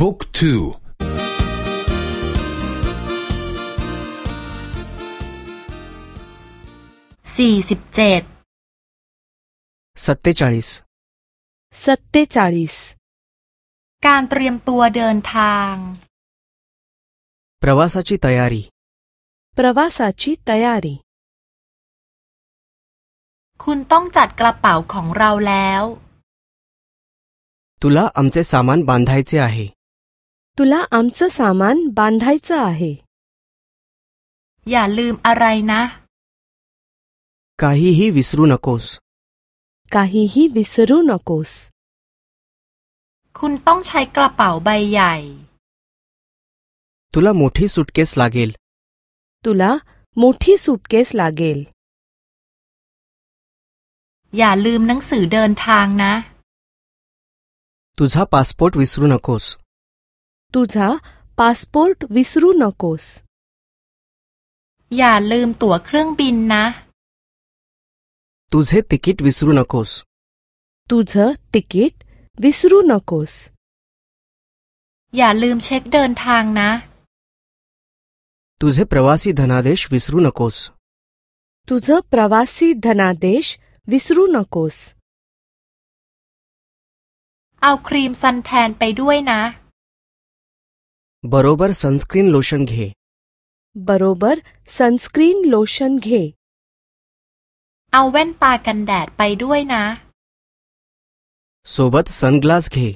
บุ๊กทู สี่สิบเจ็ด सत्तेचाळीस सत्तेचाळीस การเตรียมตัวเดินทาง प्रवासाची तयारी प्रवासाची तयारी คุณต้องจัดกระเป๋าของเราแล้ว तुला आमचे सामान बांधायचे आहे तुला आमचं सामान बांधायचं आहे อย่าลืมอะไรนะ काहीही विसरू नकोस काहीही विसरू नकोस คุณต้องใช้กระเป๋าใบใหญ่ तुला मोठी सुटकेस लागेल तुला मोठी सुटकेस लागेल อย่าลืมหนังสือเดินทางนะ तुझा पासपोर्ट विसरू नकोस तुझा पासपोर्ट विसरू नकोस อย่าลืมตั๋วเครื่องบินนะ तुझे तिकीट विसरू नकोस तुझं तिकीट विसरू नकोस อย่าลืมเช็คเดินทางนะ तुझे प्रवासी धनादेश विसरू नकोस तुझं प्रवासी धनादेश विसरू नकोस เอาครีมซันแทนไปด้วยนะ बरोबर सनस्क्रीन लोशन घे बरोबर सनस्क्रीन लोशन घे เอาแว่นตากันแดดไปด้วยนะ सोबत सनग्लास घे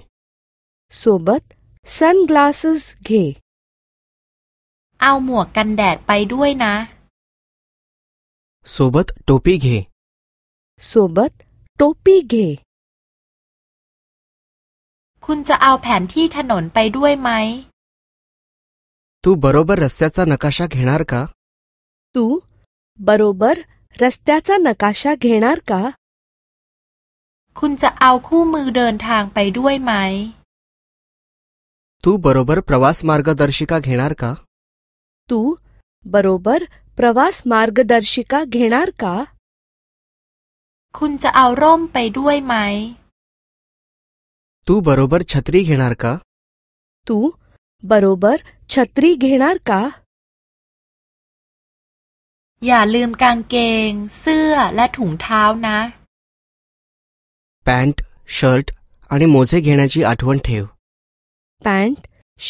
सोबत सनग्लासेस घे เอาหมวกกันแดดไปด้วยนะ सोबत टोपी घे सोबत टोपी घे คุณจะเอาแผนที่ถนนไปด้วยไหม तू बरोबर रस्त्याचा नकाशा घेणार का तू बरोबर रस्त्याचा नकाशा घेणार का คุณจะเอาคู่มือเดินทางไปด้วยไหม तू बरोबर प्रवास मार्गदर्शिका घेणार का तू बरोबर प्रवास मार्गदर्शिका घेणार का คุณจะเอาร่มไปด้วยไหม तू बरोबर छत्री घेणार का तू बरोबर छत्री घेणार का อย่าลืมกางเกง เสื้อและถุงเท้านะ पॅन्ट शर्ट आणि मोजे घेण्याची आठवण ठेव पॅन्ट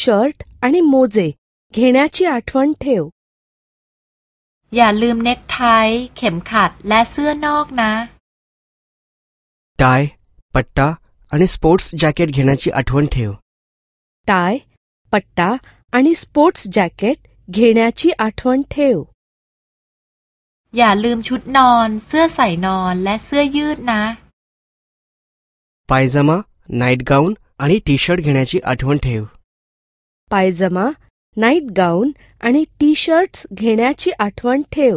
शर्ट आणि मोजे घेण्याची आठवण ठेव อย่าลืมเน็กไท เข็มขัดและเสื้อนอกนะ टाय पट्टा आणि स्पोर्ट्स जॅकेट घेण्याची आठवण ठेव टाय पट्टा आणि स्पोर्ट्स जॅकेट घेण्याची आठवण ठेव อย่าลืมชุดนอน เสื้อใส่นอนและเสื้อยืดนะ पायजमा नाईट गाऊन आणि टी शर्ट घेण्याची आठवण ठेव पायजमा नाईट गाऊन आणि टी शर्ट्स घेण्याची आठवण ठेव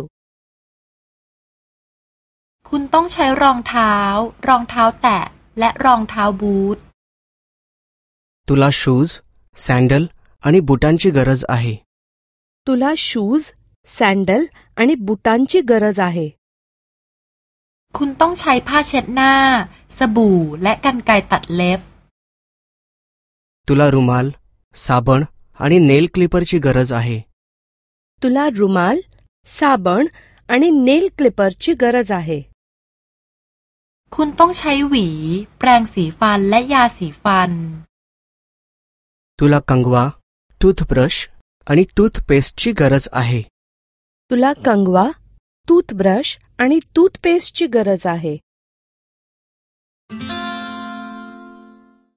คุณต้องใช้รองเท้า รองเท้าแตะ และรองเท้าบูท तुला शूज सँडल आणि बुटांची गरज आहे तुला शूज सँडल आणि बुटांची गरज आहे คุณต้องใช้ผ้าเช็ดหน้า สบู่ และกรรไกรตัดเล็บ तुला रुमाल साबण आणि नेल क्लिपरची गरज आहे तुला रुमाल साबण आणि नेल क्लिपरची गरज आहे คุณต้องใช้หวี แปรงสีฟันและยาสีฟัน तुला कंगवा टूथब्रश आणि टूथपेस्टची गरज आहे. तुला कंगवा टूथब्रश आणि टूथपेस्टची गरज आहे.